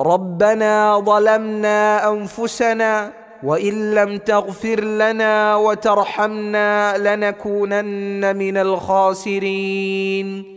ربنا ظلمنا أنفسنا وإن لم تغفر لنا وترحمنا لنكونن من الخاسرين.